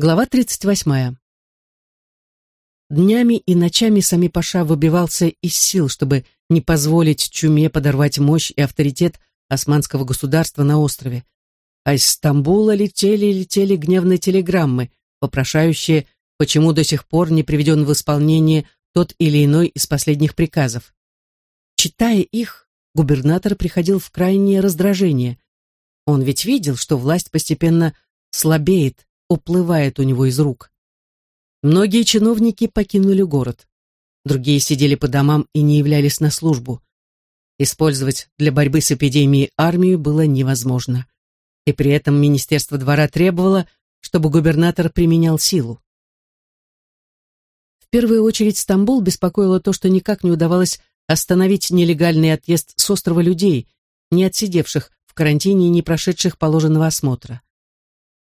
Глава 38. Днями и ночами сами Паша выбивался из сил, чтобы не позволить чуме подорвать мощь и авторитет османского государства на острове. А из Стамбула летели и летели гневные телеграммы, вопрошающие, почему до сих пор не приведен в исполнение тот или иной из последних приказов. Читая их, губернатор приходил в крайнее раздражение. Он ведь видел, что власть постепенно слабеет, уплывает у него из рук. Многие чиновники покинули город. Другие сидели по домам и не являлись на службу. Использовать для борьбы с эпидемией армию было невозможно. И при этом Министерство двора требовало, чтобы губернатор применял силу. В первую очередь Стамбул беспокоило то, что никак не удавалось остановить нелегальный отъезд с острова людей, не отсидевших в карантине и не прошедших положенного осмотра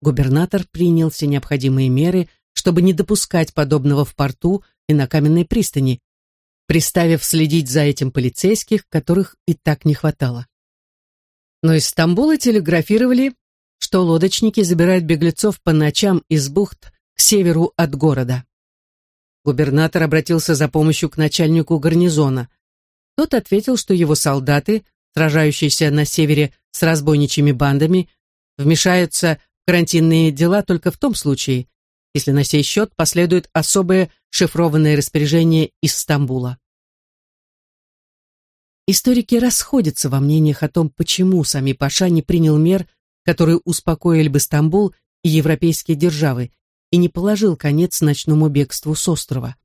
губернатор принял все необходимые меры, чтобы не допускать подобного в порту и на каменной пристани, приставив следить за этим полицейских, которых и так не хватало. Но из Стамбула телеграфировали, что лодочники забирают беглецов по ночам из бухт к северу от города. Губернатор обратился за помощью к начальнику гарнизона. Тот ответил, что его солдаты, сражающиеся на севере с разбойничьими бандами, вмешаются карантинные дела только в том случае, если на сей счет последует особое шифрованное распоряжение из Стамбула. Историки расходятся во мнениях о том, почему сами Паша не принял мер, которые успокоили бы Стамбул и европейские державы, и не положил конец ночному бегству с острова.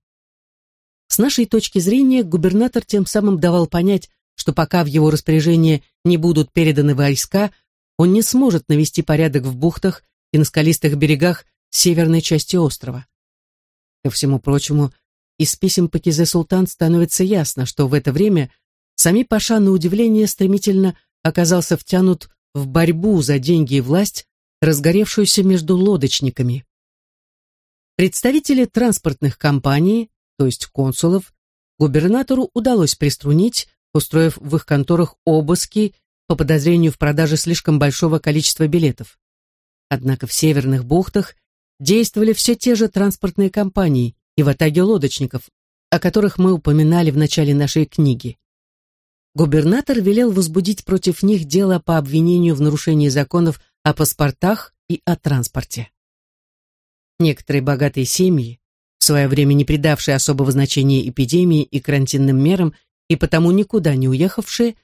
С нашей точки зрения, губернатор тем самым давал понять, что пока в его распоряжение не будут переданы войска, он не сможет навести порядок в бухтах и на скалистых берегах северной части острова. Ко всему прочему, из писем Пакизе Султан становится ясно, что в это время сами Паша, на удивление, стремительно оказался втянут в борьбу за деньги и власть, разгоревшуюся между лодочниками. Представители транспортных компаний, то есть консулов, губернатору удалось приструнить, устроив в их конторах обыски по подозрению в продаже слишком большого количества билетов. Однако в северных бухтах действовали все те же транспортные компании и в атаге лодочников, о которых мы упоминали в начале нашей книги. Губернатор велел возбудить против них дело по обвинению в нарушении законов о паспортах и о транспорте. Некоторые богатые семьи, в свое время не придавшие особого значения эпидемии и карантинным мерам и потому никуда не уехавшие,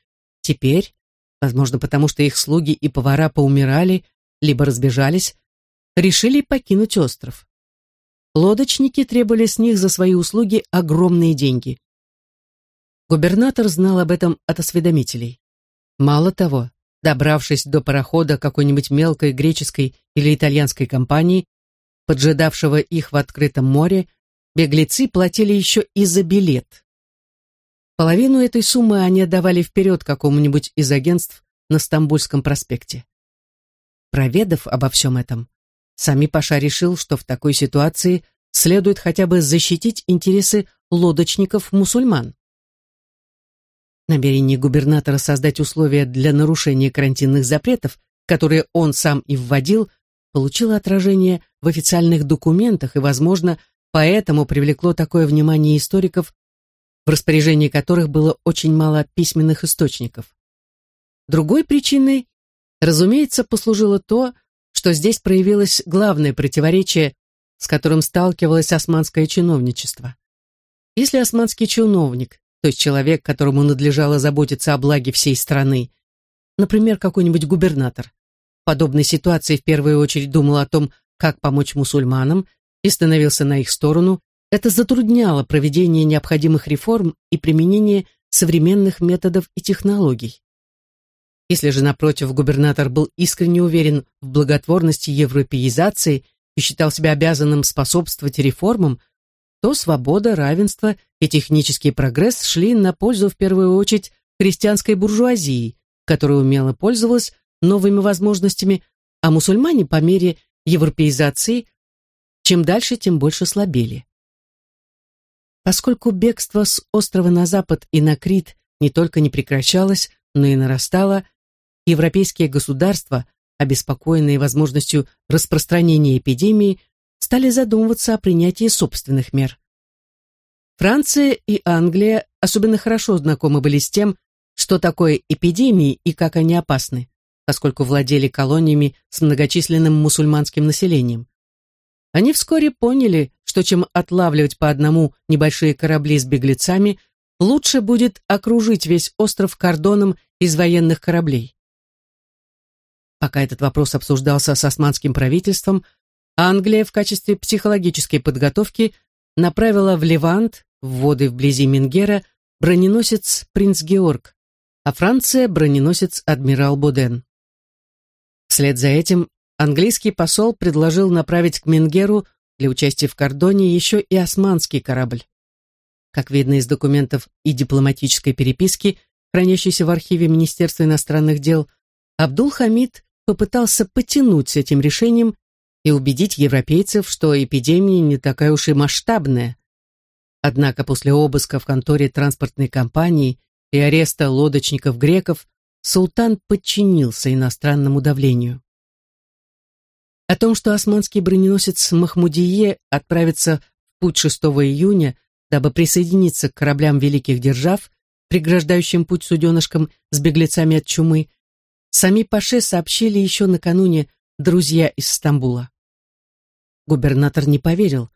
теперь возможно, потому что их слуги и повара поумирали, либо разбежались, решили покинуть остров. Лодочники требовали с них за свои услуги огромные деньги. Губернатор знал об этом от осведомителей. Мало того, добравшись до парохода какой-нибудь мелкой греческой или итальянской компании, поджидавшего их в открытом море, беглецы платили еще и за билет. Половину этой суммы они отдавали вперед какому-нибудь из агентств на Стамбульском проспекте. Проведав обо всем этом, сами Паша решил, что в такой ситуации следует хотя бы защитить интересы лодочников-мусульман. Намерение губернатора создать условия для нарушения карантинных запретов, которые он сам и вводил, получило отражение в официальных документах и, возможно, поэтому привлекло такое внимание историков в распоряжении которых было очень мало письменных источников. Другой причиной, разумеется, послужило то, что здесь проявилось главное противоречие, с которым сталкивалось османское чиновничество. Если османский чиновник, то есть человек, которому надлежало заботиться о благе всей страны, например, какой-нибудь губернатор, в подобной ситуации в первую очередь думал о том, как помочь мусульманам и становился на их сторону, это затрудняло проведение необходимых реформ и применение современных методов и технологий. Если же, напротив, губернатор был искренне уверен в благотворности европеизации и считал себя обязанным способствовать реформам, то свобода, равенство и технический прогресс шли на пользу в первую очередь христианской буржуазии, которая умело пользовалась новыми возможностями, а мусульмане по мере европеизации чем дальше, тем больше слабели. Поскольку бегство с острова на запад и на Крит не только не прекращалось, но и нарастало, европейские государства, обеспокоенные возможностью распространения эпидемии, стали задумываться о принятии собственных мер. Франция и Англия особенно хорошо знакомы были с тем, что такое эпидемии и как они опасны, поскольку владели колониями с многочисленным мусульманским населением. Они вскоре поняли, что чем отлавливать по одному небольшие корабли с беглецами, лучше будет окружить весь остров кордоном из военных кораблей. Пока этот вопрос обсуждался с османским правительством, Англия в качестве психологической подготовки направила в Левант, в воды вблизи Менгера, броненосец «Принц Георг», а Франция – броненосец «Адмирал Буден». Вслед за этим английский посол предложил направить к Менгеру для участия в кордоне еще и османский корабль. Как видно из документов и дипломатической переписки, хранящейся в архиве Министерства иностранных дел, Абдул-Хамид попытался потянуть с этим решением и убедить европейцев, что эпидемия не такая уж и масштабная. Однако после обыска в конторе транспортной компании и ареста лодочников-греков султан подчинился иностранному давлению. О том, что османский броненосец Махмудие отправится в путь 6 июня, дабы присоединиться к кораблям великих держав, преграждающим путь суденышкам с беглецами от чумы, Сами Паше сообщили еще накануне друзья из Стамбула. Губернатор не поверил,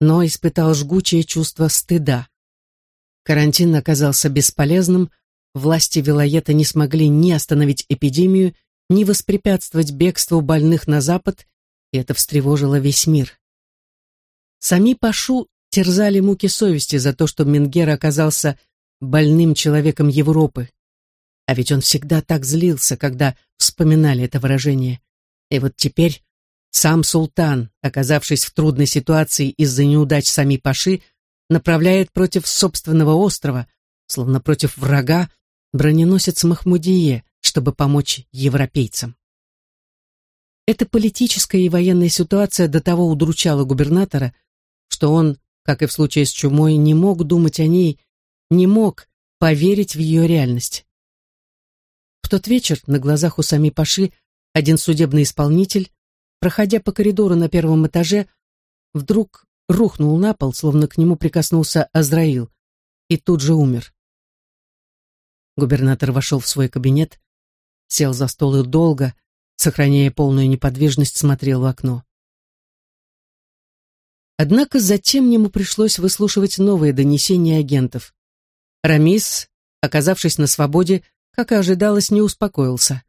но испытал жгучее чувство стыда. Карантин оказался бесполезным, власти Вилоета не смогли ни остановить эпидемию, ни воспрепятствовать бегству больных на запад, и это встревожило весь мир. Сами Пашу терзали муки совести за то, что Менгер оказался больным человеком Европы. А ведь он всегда так злился, когда вспоминали это выражение. И вот теперь сам султан, оказавшись в трудной ситуации из-за неудач сами Паши, направляет против собственного острова, словно против врага, броненосец Махмудие, чтобы помочь европейцам. Эта политическая и военная ситуация до того удручала губернатора, что он, как и в случае с чумой, не мог думать о ней, не мог поверить в ее реальность. В тот вечер на глазах у сами Паши один судебный исполнитель, проходя по коридору на первом этаже, вдруг рухнул на пол, словно к нему прикоснулся Азраил, и тут же умер. Губернатор вошел в свой кабинет, сел за стол и долго, сохраняя полную неподвижность, смотрел в окно. Однако затем ему пришлось выслушивать новые донесения агентов. Рамис, оказавшись на свободе, как и ожидалось, не успокоился.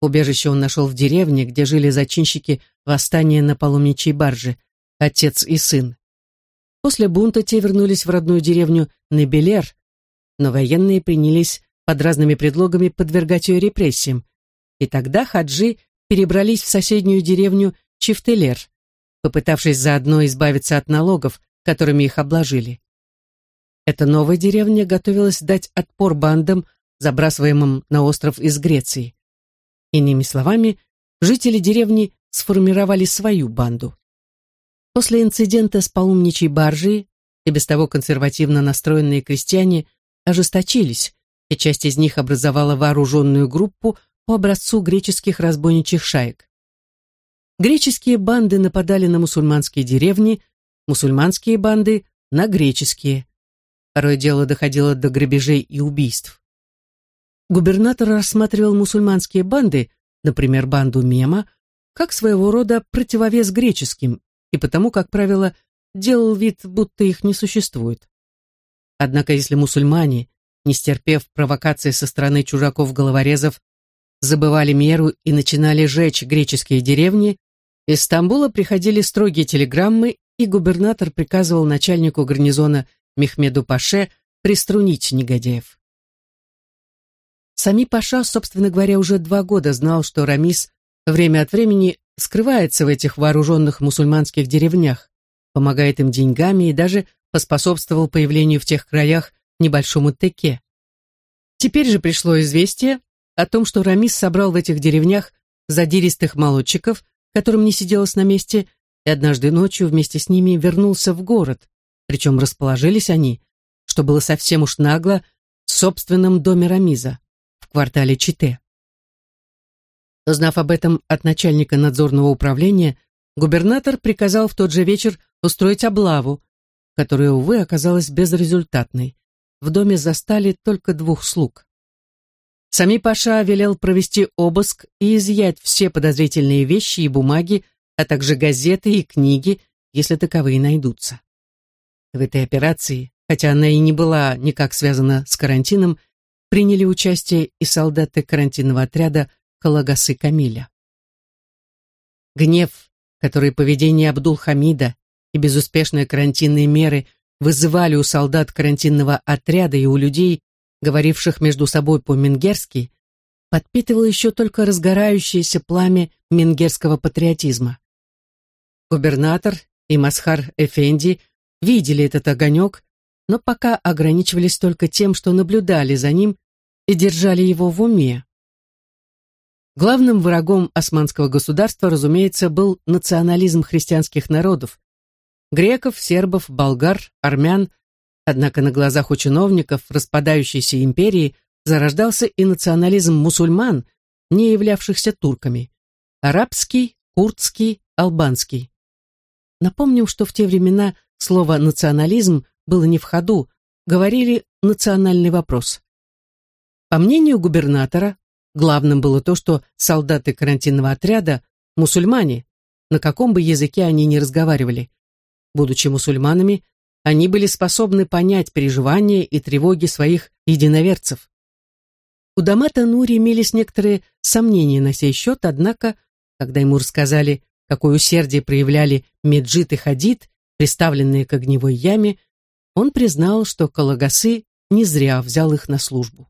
Убежище он нашел в деревне, где жили зачинщики восстания на паломничьей барже, отец и сын. После бунта те вернулись в родную деревню Небелер, но военные принялись под разными предлогами подвергать ее репрессиям, и тогда хаджи перебрались в соседнюю деревню Чифтелер, попытавшись заодно избавиться от налогов, которыми их обложили. Эта новая деревня готовилась дать отпор бандам, забрасываемым на остров из Греции. Иными словами, жители деревни сформировали свою банду. После инцидента с паломничьей баржей и без того консервативно настроенные крестьяне ожесточились, и часть из них образовала вооруженную группу по образцу греческих разбойничьих шаек. Греческие банды нападали на мусульманские деревни, мусульманские банды – на греческие. Порой дело доходило до грабежей и убийств губернатор рассматривал мусульманские банды, например, банду Мема, как своего рода противовес греческим, и потому, как правило, делал вид, будто их не существует. Однако если мусульмане, не стерпев провокации со стороны чужаков-головорезов, забывали меру и начинали жечь греческие деревни, из Стамбула приходили строгие телеграммы, и губернатор приказывал начальнику гарнизона Мехмеду Паше приструнить негодяев. Сами Паша, собственно говоря, уже два года знал, что Рамис время от времени скрывается в этих вооруженных мусульманских деревнях, помогает им деньгами и даже поспособствовал появлению в тех краях небольшому теке. Теперь же пришло известие о том, что Рамис собрал в этих деревнях задиристых молодчиков, которым не сиделось на месте, и однажды ночью вместе с ними вернулся в город, причем расположились они, что было совсем уж нагло, в собственном доме Рамиза квартале Чите. Узнав об этом от начальника надзорного управления, губернатор приказал в тот же вечер устроить облаву, которая, увы, оказалась безрезультатной. В доме застали только двух слуг. Сами Паша велел провести обыск и изъять все подозрительные вещи и бумаги, а также газеты и книги, если таковые найдутся. В этой операции, хотя она и не была никак связана с карантином, приняли участие и солдаты карантинного отряда Калагасы Камиля. Гнев, который поведение Абдул-Хамида и безуспешные карантинные меры вызывали у солдат карантинного отряда и у людей, говоривших между собой по-менгерски, подпитывал еще только разгорающееся пламя менгерского патриотизма. Губернатор и Масхар Эфенди видели этот огонек, но пока ограничивались только тем, что наблюдали за ним и держали его в уме. Главным врагом османского государства, разумеется, был национализм христианских народов, греков, сербов, болгар, армян, Однако на глазах у чиновников распадающейся империи зарождался и национализм мусульман, не являвшихся турками. Арабский, курдский, албанский. Напомним, что в те времена слово «национализм» было не в ходу, говорили «национальный вопрос». По мнению губернатора, главным было то, что солдаты карантинного отряда – мусульмане, на каком бы языке они ни разговаривали. Будучи мусульманами, они были способны понять переживания и тревоги своих единоверцев. У Дамата Нури имелись некоторые сомнения на сей счет, однако, когда ему рассказали, какое усердие проявляли Меджит и Хадид, приставленные к огневой яме, он признал, что Калагасы не зря взял их на службу.